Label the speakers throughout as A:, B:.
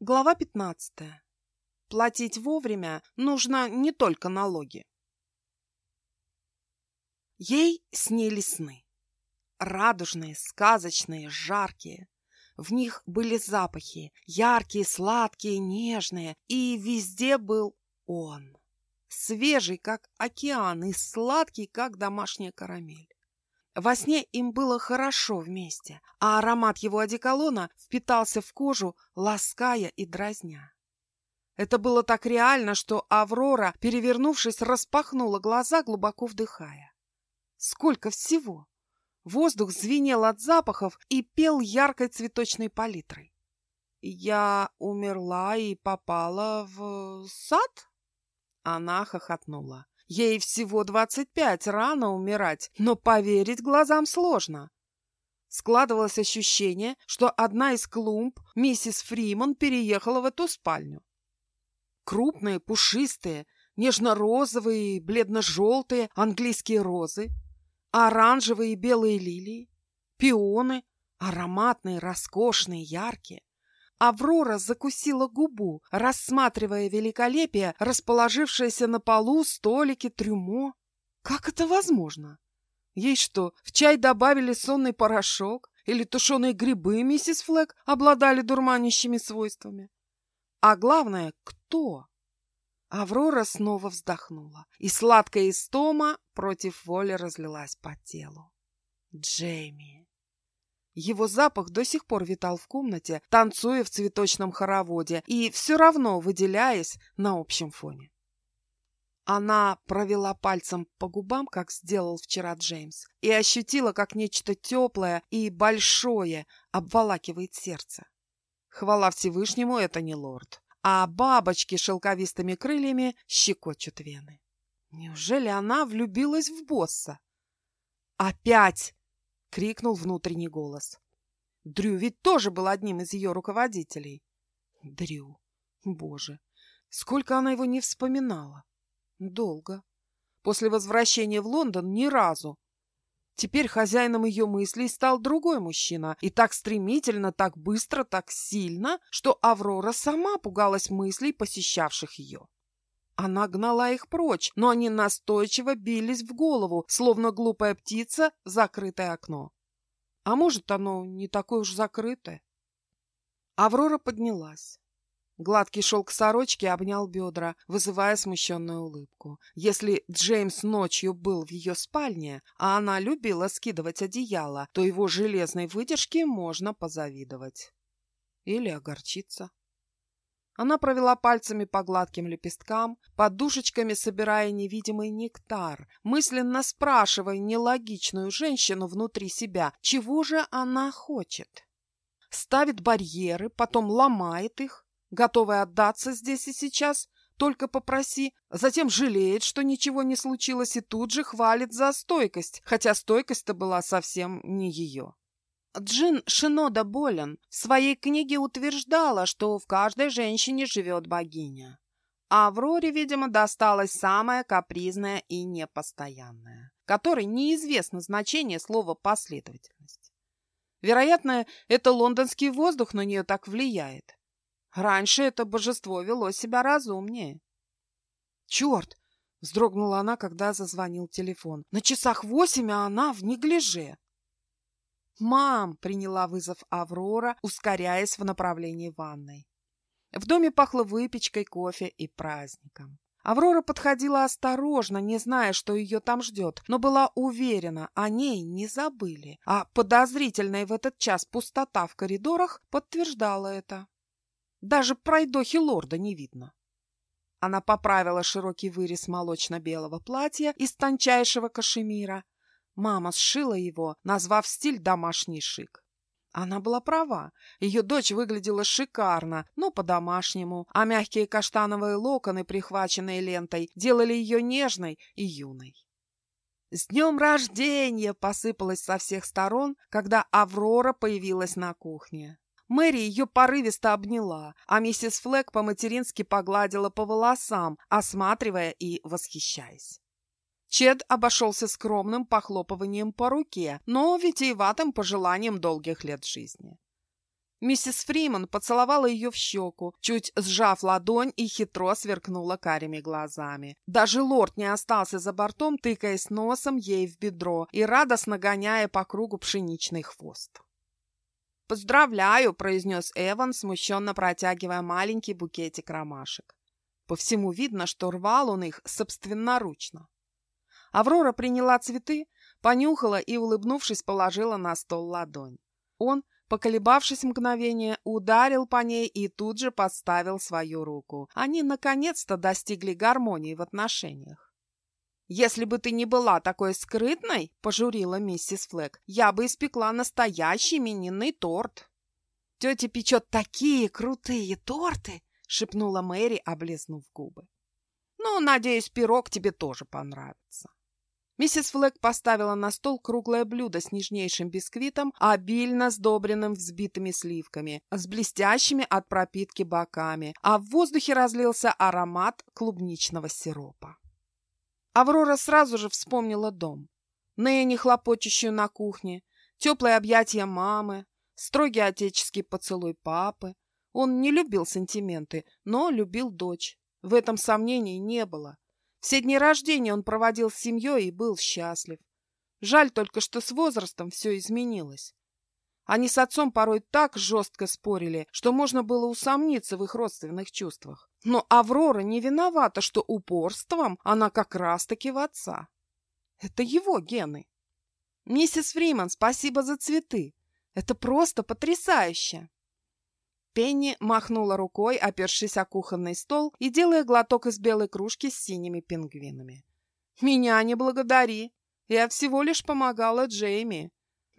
A: Глава 15. Платить вовремя нужно не только налоги. Ей снились сны. Радужные, сказочные, жаркие. В них были запахи, яркие, сладкие, нежные, и везде был он. Свежий, как океан, и сладкий, как домашняя карамель. Во сне им было хорошо вместе, а аромат его одеколона впитался в кожу, лаская и дразня. Это было так реально, что Аврора, перевернувшись, распахнула глаза, глубоко вдыхая. Сколько всего! Воздух звенел от запахов и пел яркой цветочной палитрой. «Я умерла и попала в сад?» Она хохотнула. Ей всего двадцать пять, рано умирать, но поверить глазам сложно. Складывалось ощущение, что одна из клумб, миссис Фриман, переехала в эту спальню. Крупные, пушистые, нежно-розовые, бледно-желтые английские розы, оранжевые и белые лилии, пионы, ароматные, роскошные, яркие. Аврора закусила губу, рассматривая великолепие, расположившееся на полу, столики, трюмо. Как это возможно? Ей что, в чай добавили сонный порошок? Или тушеные грибы, миссис Флэк, обладали дурманящими свойствами? А главное, кто? Аврора снова вздохнула, и сладкая истома против воли разлилась по телу. Джейми. Его запах до сих пор витал в комнате, танцуя в цветочном хороводе и все равно выделяясь на общем фоне. Она провела пальцем по губам, как сделал вчера Джеймс, и ощутила, как нечто теплое и большое обволакивает сердце. Хвала Всевышнему, это не лорд, а бабочки шелковистыми крыльями щекочут вены. Неужели она влюбилась в босса? «Опять!» — крикнул внутренний голос. Дрю ведь тоже был одним из ее руководителей. Дрю. Боже, сколько она его не вспоминала. Долго. После возвращения в Лондон ни разу. Теперь хозяином ее мыслей стал другой мужчина. И так стремительно, так быстро, так сильно, что Аврора сама пугалась мыслей, посещавших ее. Она гнала их прочь, но они настойчиво бились в голову, словно глупая птица в закрытое окно. А может, оно не такое уж закрытое? Аврора поднялась. Гладкий шелк сорочки обнял бедра, вызывая смущенную улыбку. Если Джеймс ночью был в ее спальне, а она любила скидывать одеяло, то его железной выдержке можно позавидовать. Или огорчиться. Она провела пальцами по гладким лепесткам, подушечками собирая невидимый нектар, мысленно спрашивая нелогичную женщину внутри себя, чего же она хочет. Ставит барьеры, потом ломает их, готовая отдаться здесь и сейчас, только попроси, затем жалеет, что ничего не случилось, и тут же хвалит за стойкость, хотя стойкость-то была совсем не ее. Джин Шинода Болен в своей книге утверждала, что в каждой женщине живет богиня. А Авроре, видимо, досталась самая капризная и непостоянная, которой неизвестно значение слова «последовательность». Вероятно, это лондонский воздух на нее так влияет. Раньше это божество вело себя разумнее. «Черт!» — вздрогнула она, когда зазвонил телефон. «На часах восемь, а она в неглиже!» «Мам!» — приняла вызов Аврора, ускоряясь в направлении ванной. В доме пахло выпечкой, кофе и праздником. Аврора подходила осторожно, не зная, что ее там ждет, но была уверена, о ней не забыли, а подозрительная в этот час пустота в коридорах подтверждала это. Даже пройдохи лорда не видно. Она поправила широкий вырез молочно-белого платья из тончайшего кашемира, Мама сшила его, назвав стиль «домашний шик». Она была права. Ее дочь выглядела шикарно, но по-домашнему, а мягкие каштановые локоны, прихваченные лентой, делали ее нежной и юной. «С днем рождения!» посыпалась со всех сторон, когда Аврора появилась на кухне. Мэри ее порывисто обняла, а миссис Флэк по-матерински погладила по волосам, осматривая и восхищаясь. Чед обошелся скромным похлопыванием по руке, но витиеватым пожеланием долгих лет жизни. Миссис Фриман поцеловала ее в щеку, чуть сжав ладонь и хитро сверкнула карими глазами. Даже лорд не остался за бортом, тыкаясь носом ей в бедро и радостно гоняя по кругу пшеничный хвост. «Поздравляю!» – произнес Эван, смущенно протягивая маленький букетик ромашек. По всему видно, что рвал он их собственноручно. Аврора приняла цветы, понюхала и, улыбнувшись, положила на стол ладонь. Он – Поколебавшись мгновение, ударил по ней и тут же подставил свою руку. Они наконец-то достигли гармонии в отношениях. «Если бы ты не была такой скрытной, — пожурила миссис Флэк, — я бы испекла настоящий именинный торт». «Тетя печет такие крутые торты!» — шепнула Мэри, облизнув губы. «Ну, надеюсь, пирог тебе тоже понравится». Миссис Флэк поставила на стол круглое блюдо с нежнейшим бисквитом, обильно сдобренным взбитыми сливками, с блестящими от пропитки боками, а в воздухе разлился аромат клубничного сиропа. Аврора сразу же вспомнила дом. Нэнни, хлопочущую на кухне, теплые объятия мамы, строгий отеческий поцелуй папы. Он не любил сантименты, но любил дочь. В этом сомнений не было. Все дни рождения он проводил с семьей и был счастлив. Жаль только, что с возрастом все изменилось. Они с отцом порой так жестко спорили, что можно было усомниться в их родственных чувствах. Но Аврора не виновата, что упорством она как раз-таки в отца. Это его гены. Миссис Фриман, спасибо за цветы. Это просто потрясающе. Пенни махнула рукой, опершись о кухонный стол и делая глоток из белой кружки с синими пингвинами. «Меня не благодари. Я всего лишь помогала Джейми».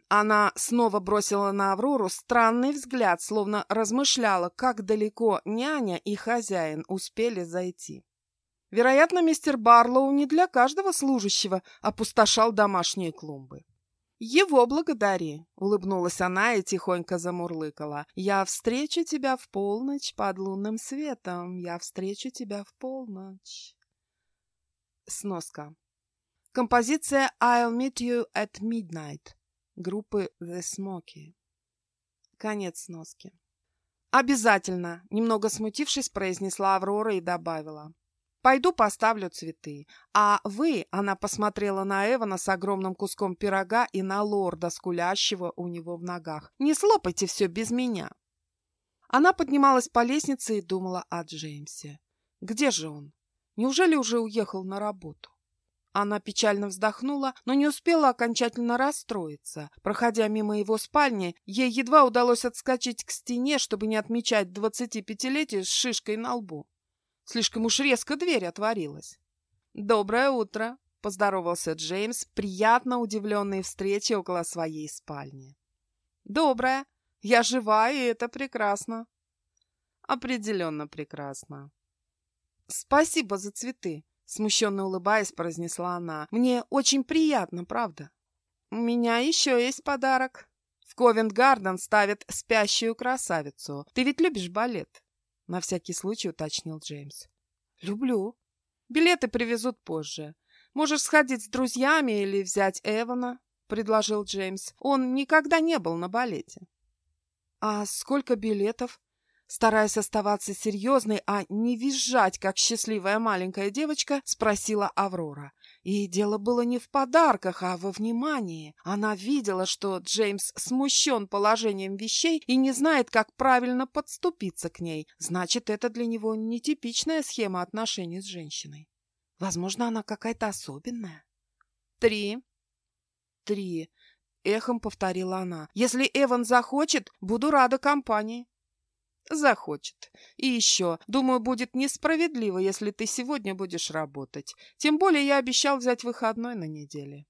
A: Она снова бросила на Аврору странный взгляд, словно размышляла, как далеко няня и хозяин успели зайти. Вероятно, мистер Барлоу не для каждого служащего опустошал домашние клумбы. «Его благодари!» — улыбнулась она и тихонько замурлыкала. «Я встречу тебя в полночь под лунным светом. Я встречу тебя в полночь». Сноска. Композиция «I'll meet you at midnight» группы The Smoky. Конец сноски. «Обязательно!» — немного смутившись, произнесла Аврора и добавила. Пойду поставлю цветы. А вы, она посмотрела на Эвана с огромным куском пирога и на лорда, скулящего у него в ногах. Не слопайте все без меня. Она поднималась по лестнице и думала о Джеймсе. Где же он? Неужели уже уехал на работу? Она печально вздохнула, но не успела окончательно расстроиться. Проходя мимо его спальни, ей едва удалось отскочить к стене, чтобы не отмечать двадцатипятилетие с шишкой на лбу. Слишком уж резко дверь отворилась. «Доброе утро!» — поздоровался Джеймс, приятно удивленный встречей около своей спальни. «Доброе! Я жива, и это прекрасно!» «Определенно прекрасно!» «Спасибо за цветы!» — смущенно улыбаясь, произнесла она. «Мне очень приятно, правда?» «У меня еще есть подарок!» В Ковент-Гарден ставят спящую красавицу. Ты ведь любишь балет?» На всякий случай уточнил Джеймс. Люблю. Билеты привезут позже. Можешь сходить с друзьями или взять Эвана, предложил Джеймс. Он никогда не был на балете. А сколько билетов? Стараясь оставаться серьезной, а не визжать, как счастливая маленькая девочка, спросила Аврора. И дело было не в подарках, а во внимании. Она видела, что Джеймс смущен положением вещей и не знает, как правильно подступиться к ней. Значит, это для него нетипичная схема отношений с женщиной. Возможно, она какая-то особенная. Три. Три. Эхом повторила она. Если Эван захочет, буду рада компании. Захочет. И еще, думаю, будет несправедливо, если ты сегодня будешь работать. Тем более я обещал взять выходной на неделе.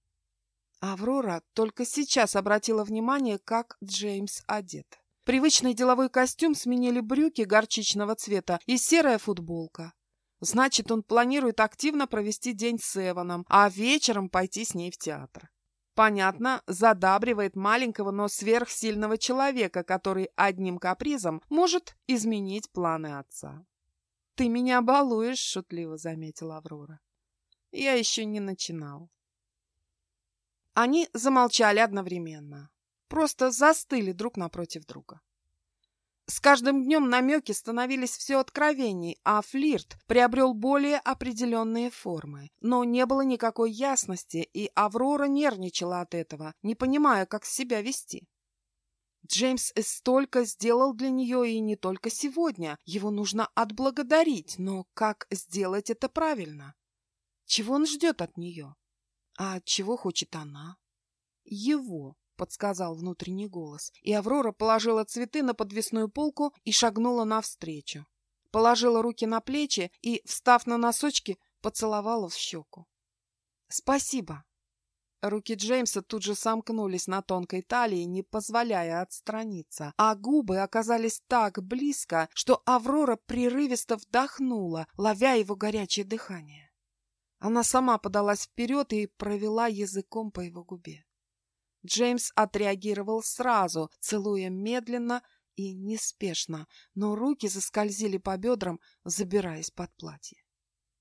A: Аврора только сейчас обратила внимание, как Джеймс одет. Привычный деловой костюм сменили брюки горчичного цвета и серая футболка. Значит, он планирует активно провести день с Эваном, а вечером пойти с ней в театр. Понятно, задабривает маленького, но сверхсильного человека, который одним капризом может изменить планы отца. «Ты меня балуешь», — шутливо заметила Аврора. «Я еще не начинал». Они замолчали одновременно. Просто застыли друг напротив друга. С каждым днем намеки становились все откровенней, а флирт приобрел более определенные формы. Но не было никакой ясности, и Аврора нервничала от этого, не понимая, как себя вести. Джеймс столько сделал для нее и не только сегодня. Его нужно отблагодарить, но как сделать это правильно? Чего он ждет от нее? А чего хочет она? Его подсказал внутренний голос, и Аврора положила цветы на подвесную полку и шагнула навстречу. Положила руки на плечи и, встав на носочки, поцеловала в щеку. «Спасибо!» Руки Джеймса тут же сомкнулись на тонкой талии, не позволяя отстраниться, а губы оказались так близко, что Аврора прерывисто вдохнула, ловя его горячее дыхание. Она сама подалась вперед и провела языком по его губе. Джеймс отреагировал сразу, целуя медленно и неспешно, но руки заскользили по бедрам, забираясь под платье.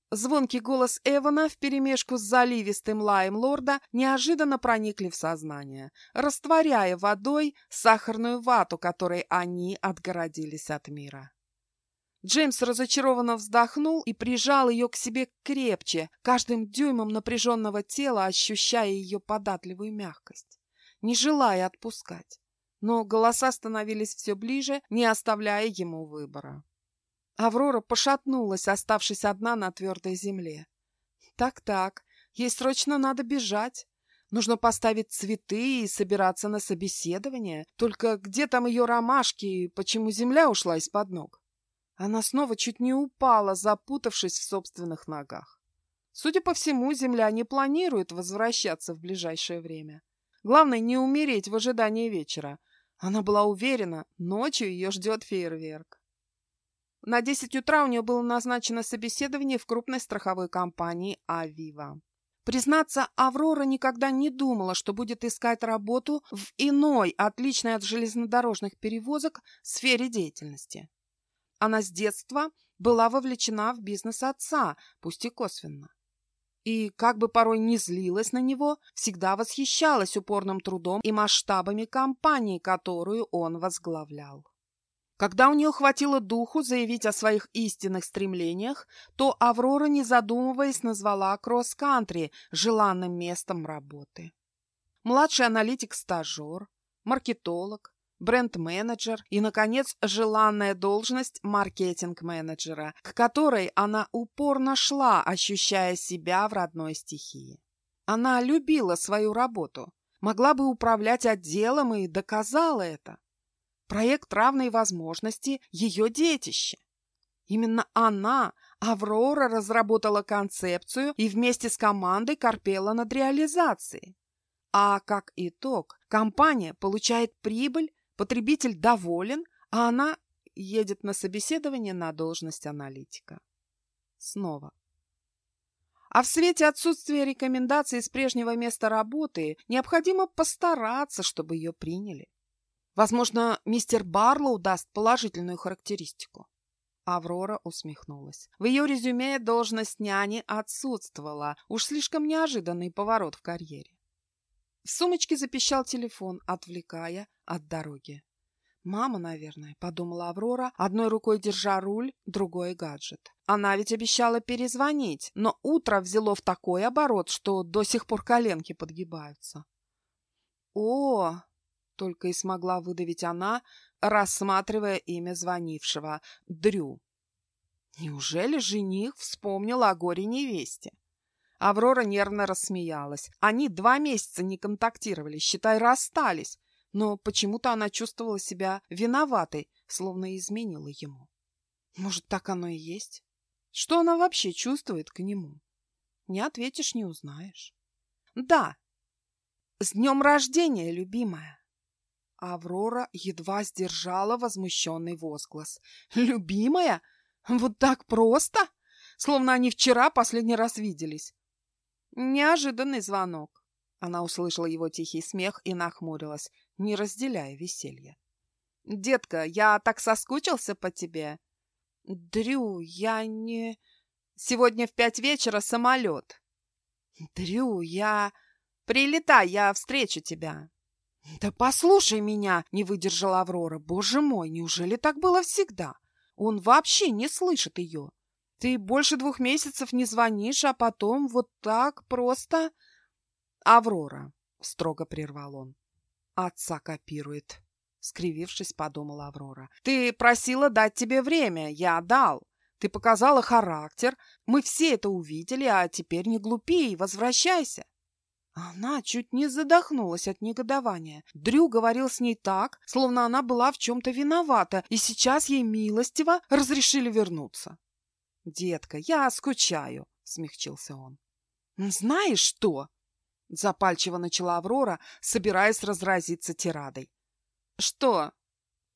A: Звонкий голос Эвана вперемешку с заливистым лаем лорда неожиданно проникли в сознание, растворяя водой сахарную вату, которой они отгородились от мира. Джеймс разочарованно вздохнул и прижал ее к себе крепче, каждым дюймом напряженного тела ощущая ее податливую мягкость не желая отпускать. Но голоса становились все ближе, не оставляя ему выбора. Аврора пошатнулась, оставшись одна на твердой земле. Так-так, ей срочно надо бежать. Нужно поставить цветы и собираться на собеседование. Только где там ее ромашки и почему земля ушла из-под ног? Она снова чуть не упала, запутавшись в собственных ногах. Судя по всему, земля не планирует возвращаться в ближайшее время. Главное, не умереть в ожидании вечера. Она была уверена, ночью ее ждет фейерверк. На 10 утра у нее было назначено собеседование в крупной страховой компании «Авива». Признаться, Аврора никогда не думала, что будет искать работу в иной, отличной от железнодорожных перевозок, сфере деятельности. Она с детства была вовлечена в бизнес отца, пусть и косвенно и, как бы порой не злилась на него, всегда восхищалась упорным трудом и масштабами компании, которую он возглавлял. Когда у нее хватило духу заявить о своих истинных стремлениях, то Аврора, не задумываясь, назвала кросс-кантри желанным местом работы. Младший аналитик-стажер, маркетолог, бренд-менеджер и, наконец, желанная должность маркетинг-менеджера, к которой она упорно шла, ощущая себя в родной стихии. Она любила свою работу, могла бы управлять отделом и доказала это. Проект равной возможности – ее детище. Именно она, Аврора, разработала концепцию и вместе с командой корпела над реализацией. А как итог, компания получает прибыль Потребитель доволен, а она едет на собеседование на должность аналитика. Снова. А в свете отсутствия рекомендаций с прежнего места работы необходимо постараться, чтобы ее приняли. Возможно, мистер Барлоу даст положительную характеристику. Аврора усмехнулась. В ее резюме должность няни отсутствовала. Уж слишком неожиданный поворот в карьере. В сумочке запищал телефон, отвлекая от дороги. «Мама, наверное», — подумала Аврора, одной рукой держа руль, другой — гаджет. Она ведь обещала перезвонить, но утро взяло в такой оборот, что до сих пор коленки подгибаются. «О!» — только и смогла выдавить она, рассматривая имя звонившего — Дрю. Неужели жених вспомнил о горе невесте? Аврора нервно рассмеялась. Они два месяца не контактировали, считай, расстались. Но почему-то она чувствовала себя виноватой, словно изменила ему. Может, так оно и есть? Что она вообще чувствует к нему? Не ответишь, не узнаешь. Да, с днем рождения, любимая! Аврора едва сдержала возмущенный возглас. «Любимая? Вот так просто? Словно они вчера последний раз виделись. Неожиданный звонок. Она услышала его тихий смех и нахмурилась, не разделяя веселья. «Детка, я так соскучился по тебе!» «Дрю, я не...» «Сегодня в пять вечера самолет!» «Дрю, я...» «Прилетай, я встречу тебя!» «Да послушай меня!» — не выдержала Аврора. «Боже мой, неужели так было всегда? Он вообще не слышит ее. Ты больше двух месяцев не звонишь, а потом вот так просто...» «Аврора!» — строго прервал он. «Отца копирует!» — скривившись, подумала Аврора. «Ты просила дать тебе время, я дал. Ты показала характер, мы все это увидели, а теперь не глупи и возвращайся!» Она чуть не задохнулась от негодования. Дрю говорил с ней так, словно она была в чем-то виновата, и сейчас ей милостиво разрешили вернуться. «Детка, я скучаю», — смягчился он. «Знаешь что?» — запальчиво начала Аврора, собираясь разразиться тирадой. «Что?»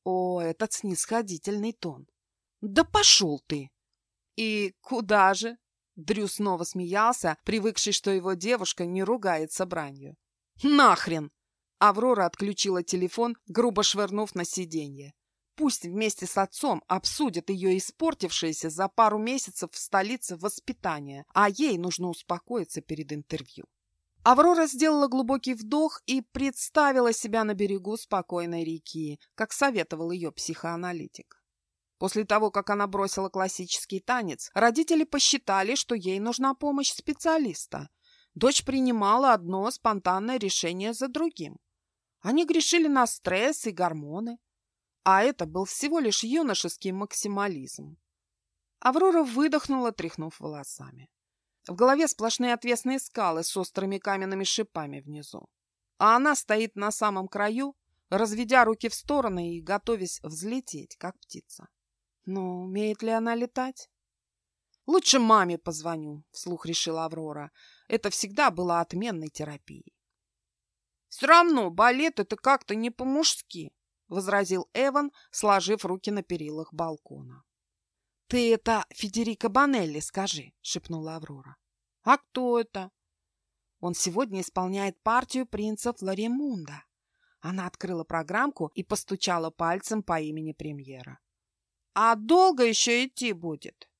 A: «О, этот снисходительный тон!» «Да пошел ты!» «И куда же?» Дрю снова смеялся, привыкший, что его девушка не ругается бранью. «Нахрен!» Аврора отключила телефон, грубо швырнув на сиденье. Пусть вместе с отцом обсудят ее испортившееся за пару месяцев в столице воспитание, а ей нужно успокоиться перед интервью. Аврора сделала глубокий вдох и представила себя на берегу спокойной реки, как советовал ее психоаналитик. После того, как она бросила классический танец, родители посчитали, что ей нужна помощь специалиста. Дочь принимала одно спонтанное решение за другим. Они грешили на стресс и гормоны. А это был всего лишь юношеский максимализм. Аврора выдохнула, тряхнув волосами. В голове сплошные отвесные скалы с острыми каменными шипами внизу. А она стоит на самом краю, разведя руки в стороны и готовясь взлететь, как птица. Но умеет ли она летать? Лучше маме позвоню, вслух решила Аврора. Это всегда было отменной терапией. Все равно балет это как-то не по-мужски, возразил Эван, сложив руки на перилах балкона. Ты это Федерико Банелли скажи, шепнула Аврора. А кто это? Он сегодня исполняет партию принца Флоримунда. Она открыла программку и постучала пальцем по имени премьера. А долго еще идти будет?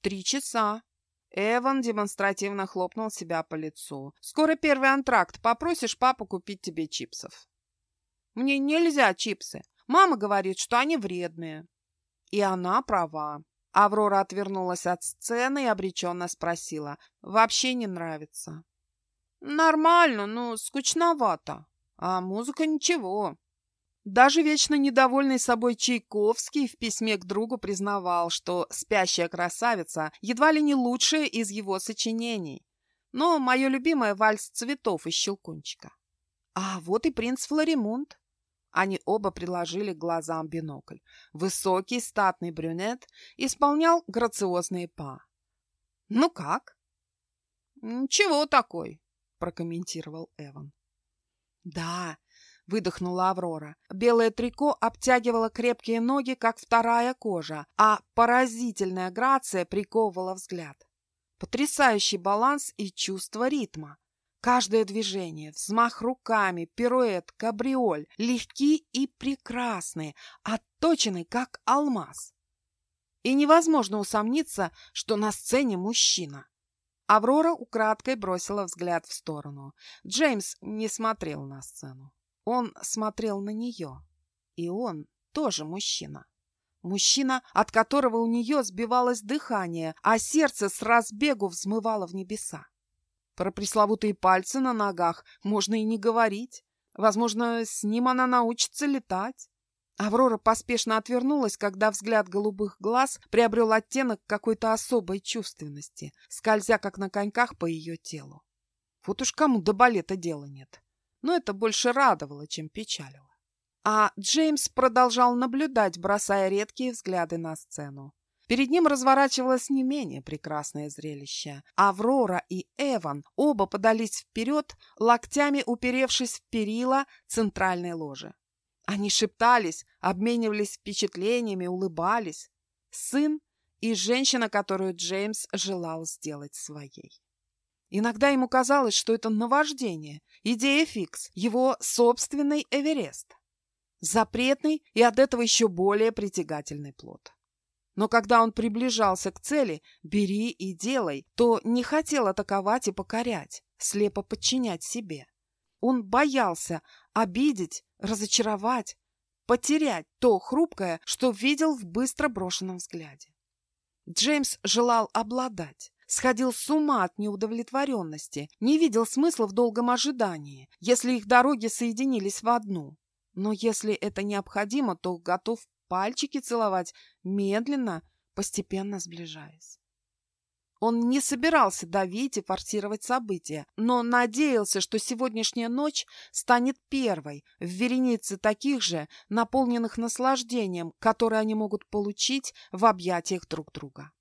A: Три часа. Эван демонстративно хлопнул себя по лицу. Скоро первый антракт. Попросишь папу купить тебе чипсов. Мне нельзя чипсы. Мама говорит, что они вредные. И она права. Аврора отвернулась от сцены и обреченно спросила. Вообще не нравится. Нормально, но скучновато. А музыка ничего. Даже вечно недовольный собой Чайковский в письме к другу признавал, что «Спящая красавица» едва ли не лучшая из его сочинений. Но мое любимое вальс цветов из «Щелкунчика». А вот и принц Флоримунд. Они оба приложили к глазам бинокль. Высокий, статный брюнет исполнял грациозные па. «Ну как?» «Ничего такой», — прокомментировал Эван. «Да, выдохнула Аврора. Белое трико обтягивало крепкие ноги, как вторая кожа, а поразительная грация приковывала взгляд. Потрясающий баланс и чувство ритма. Каждое движение, взмах руками, пируэт, кабриоль, легки и прекрасные, отточены, как алмаз. И невозможно усомниться, что на сцене мужчина. Аврора украдкой бросила взгляд в сторону. Джеймс не смотрел на сцену. Он смотрел на нее. И он тоже мужчина. Мужчина, от которого у нее сбивалось дыхание, а сердце с разбегу взмывало в небеса. Про пресловутые пальцы на ногах можно и не говорить. Возможно, с ним она научится летать. Аврора поспешно отвернулась, когда взгляд голубых глаз приобрел оттенок какой-то особой чувственности, скользя как на коньках по ее телу. Вот уж кому до балета дела нет но это больше радовало, чем печалило. А Джеймс продолжал наблюдать, бросая редкие взгляды на сцену. Перед ним разворачивалось не менее прекрасное зрелище. Аврора и Эван оба подались вперед, локтями уперевшись в перила центральной ложи. Они шептались, обменивались впечатлениями, улыбались. Сын и женщина, которую Джеймс желал сделать своей. Иногда ему казалось, что это наваждение, идея фикс, его собственный Эверест. Запретный и от этого еще более притягательный плод. Но когда он приближался к цели «бери и делай», то не хотел атаковать и покорять, слепо подчинять себе. Он боялся обидеть, разочаровать, потерять то хрупкое, что видел в быстро брошенном взгляде. Джеймс желал обладать, сходил с ума от неудовлетворенности, не видел смысла в долгом ожидании, если их дороги соединились в одну. Но если это необходимо, то готов пальчики целовать медленно, постепенно сближаясь. Он не собирался давить и форсировать события, но надеялся, что сегодняшняя ночь станет первой в веренице таких же, наполненных наслаждением, которые они могут получить в объятиях друг друга.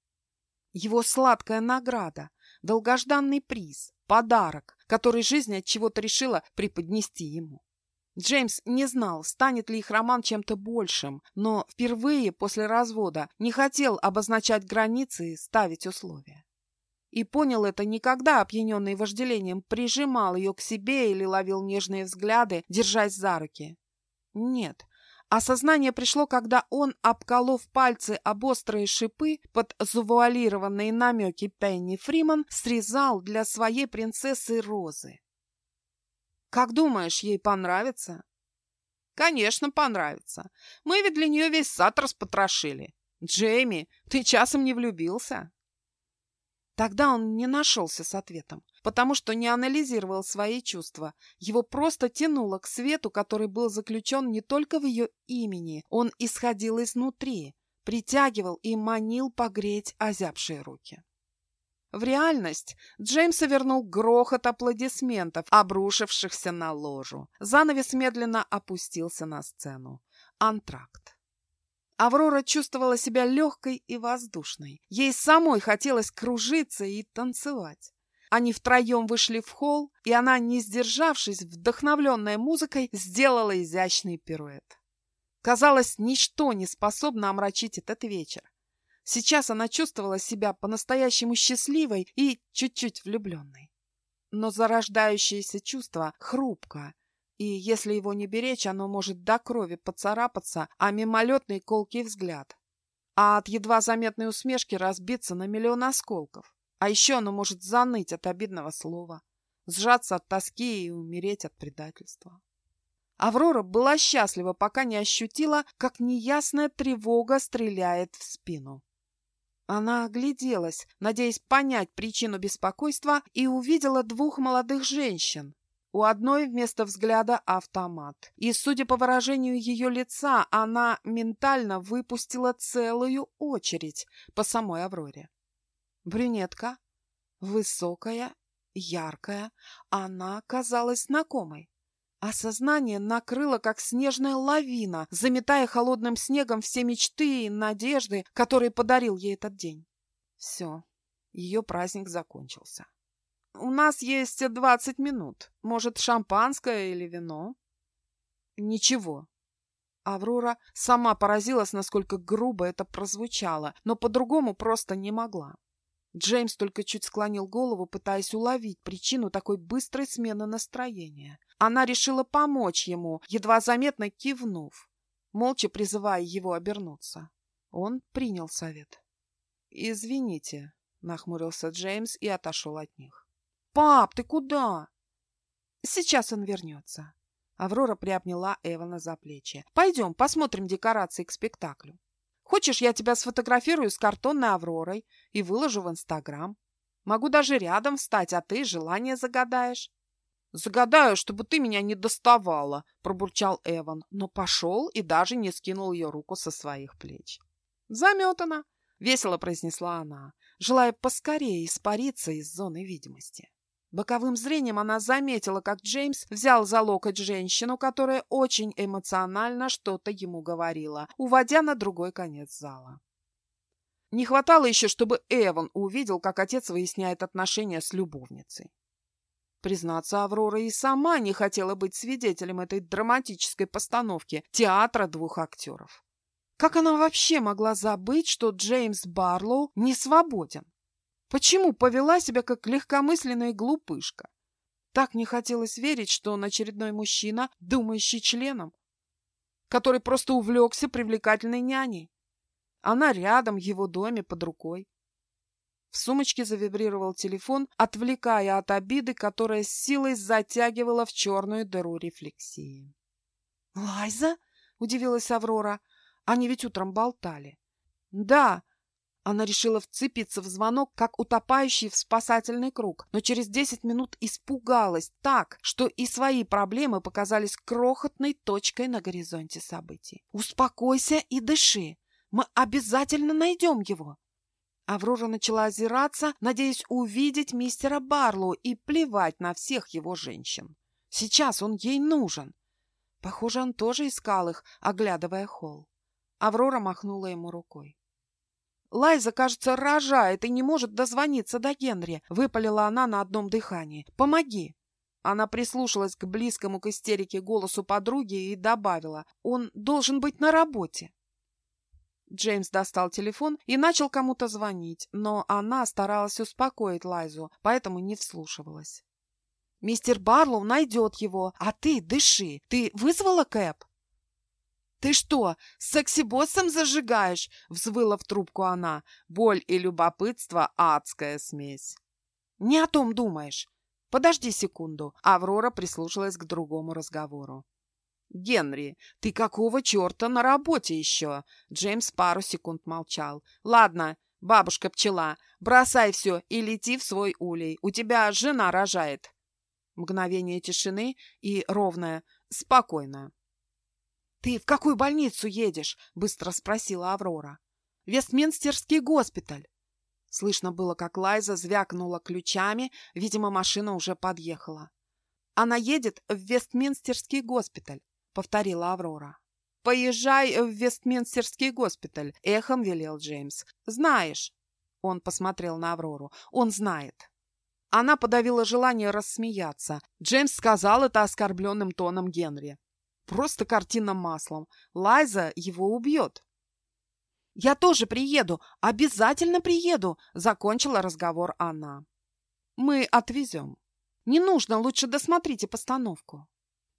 A: Его сладкая награда, долгожданный приз, подарок, который жизнь от чего-то решила преподнести ему. Джеймс не знал, станет ли их роман чем-то большим, но впервые после развода не хотел обозначать границы и ставить условия. И понял это не когда, опьяненный вожделением, прижимал ее к себе или ловил нежные взгляды, держась за руки. Нет, осознание пришло, когда он, обколов пальцы об острые шипы под завуалированные намеки Пенни Фриман, срезал для своей принцессы розы. Как думаешь, ей понравится? Конечно, понравится. Мы ведь для нее весь сад распотрошили. Джейми, ты часом не влюбился? Тогда он не нашелся с ответом, потому что не анализировал свои чувства. Его просто тянуло к свету, который был заключен не только в ее имени, он исходил изнутри, притягивал и манил погреть озябшие руки. В реальность Джеймса вернул грохот аплодисментов, обрушившихся на ложу. Занавес медленно опустился на сцену. Антракт. Аврора чувствовала себя легкой и воздушной. Ей самой хотелось кружиться и танцевать. Они втроем вышли в холл, и она, не сдержавшись, вдохновленная музыкой, сделала изящный пируэт. Казалось, ничто не способно омрачить этот вечер. Сейчас она чувствовала себя по-настоящему счастливой и чуть-чуть влюбленной. Но зарождающееся чувство хрупко, и если его не беречь, оно может до крови поцарапаться, а мимолетный колкий взгляд. А от едва заметной усмешки разбиться на миллион осколков. А еще оно может заныть от обидного слова, сжаться от тоски и умереть от предательства. Аврора была счастлива, пока не ощутила, как неясная тревога стреляет в спину. Она огляделась, надеясь понять причину беспокойства, и увидела двух молодых женщин. У одной вместо взгляда автомат. И, судя по выражению ее лица, она ментально выпустила целую очередь по самой Авроре. Брюнетка, высокая, яркая, она казалась знакомой. Осознание накрыло, как снежная лавина, заметая холодным снегом все мечты и надежды, которые подарил ей этот день. Все, ее праздник закончился. «У нас есть двадцать минут. Может, шампанское или вино?» «Ничего». Аврора сама поразилась, насколько грубо это прозвучало, но по-другому просто не могла. Джеймс только чуть склонил голову, пытаясь уловить причину такой быстрой смены настроения. Она решила помочь ему, едва заметно кивнув, молча призывая его обернуться. Он принял совет. «Извините», — нахмурился Джеймс и отошел от них. «Пап, ты куда?» «Сейчас он вернется». Аврора приобняла Эвана за плечи. «Пойдем, посмотрим декорации к спектаклю. Хочешь, я тебя сфотографирую с картонной Авророй и выложу в Инстаграм? Могу даже рядом встать, а ты желание загадаешь». «Загадаю, чтобы ты меня не доставала», — пробурчал Эван, но пошел и даже не скинул ее руку со своих плеч. «Заметана», — весело произнесла она, желая поскорее испариться из зоны видимости. Боковым зрением она заметила, как Джеймс взял за локоть женщину, которая очень эмоционально что-то ему говорила, уводя на другой конец зала. Не хватало еще, чтобы Эван увидел, как отец выясняет отношения с любовницей. Признаться, Аврора и сама не хотела быть свидетелем этой драматической постановки театра двух актеров. Как она вообще могла забыть, что Джеймс Барлоу не свободен? Почему повела себя как легкомысленная глупышка? Так не хотелось верить, что он очередной мужчина, думающий членом, который просто увлекся привлекательной няней. Она рядом, в его доме, под рукой. В сумочке завибрировал телефон, отвлекая от обиды, которая с силой затягивала в черную дыру рефлексии. «Лайза?» — удивилась Аврора. «Они ведь утром болтали». «Да». Она решила вцепиться в звонок, как утопающий в спасательный круг, но через десять минут испугалась так, что и свои проблемы показались крохотной точкой на горизонте событий. «Успокойся и дыши. Мы обязательно найдем его». Аврора начала озираться, надеясь увидеть мистера Барлоу и плевать на всех его женщин. Сейчас он ей нужен. Похоже, он тоже искал их, оглядывая холл. Аврора махнула ему рукой. «Лайза, кажется, рожает и не может дозвониться до Генри», — выпалила она на одном дыхании. «Помоги!» Она прислушалась к близкому к истерике голосу подруги и добавила. «Он должен быть на работе». Джеймс достал телефон и начал кому-то звонить, но она старалась успокоить Лайзу, поэтому не вслушивалась. «Мистер Барлоу найдет его, а ты дыши. Ты вызвала Кэп?» «Ты что, с секси-боссом зажигаешь?» — взвыла в трубку она. Боль и любопытство — адская смесь. «Не о том думаешь. Подожди секунду». Аврора прислушалась к другому разговору. «Генри, ты какого черта на работе еще?» Джеймс пару секунд молчал. «Ладно, бабушка-пчела, бросай все и лети в свой улей. У тебя жена рожает». Мгновение тишины и ровное «спокойно». «Ты в какую больницу едешь?» — быстро спросила Аврора. «Вестминстерский госпиталь». Слышно было, как Лайза звякнула ключами, видимо, машина уже подъехала. «Она едет в Вестминстерский госпиталь повторила Аврора. «Поезжай в Вестминстерский госпиталь», — эхом велел Джеймс. «Знаешь». Он посмотрел на Аврору. «Он знает». Она подавила желание рассмеяться. Джеймс сказал это оскорбленным тоном Генри. Просто картина маслом. Лайза его убьет. «Я тоже приеду, обязательно приеду», — закончила разговор она. «Мы отвезем. Не нужно, лучше досмотрите постановку».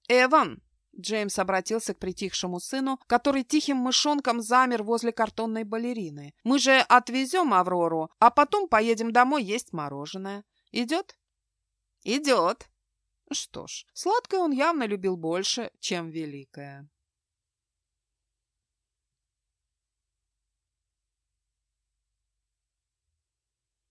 A: «Эван!» Джеймс обратился к притихшему сыну, который тихим мышонком замер возле картонной балерины. «Мы же отвезем Аврору, а потом поедем домой есть мороженое. Идет?» «Идет». Что ж, сладкое он явно любил больше, чем великое.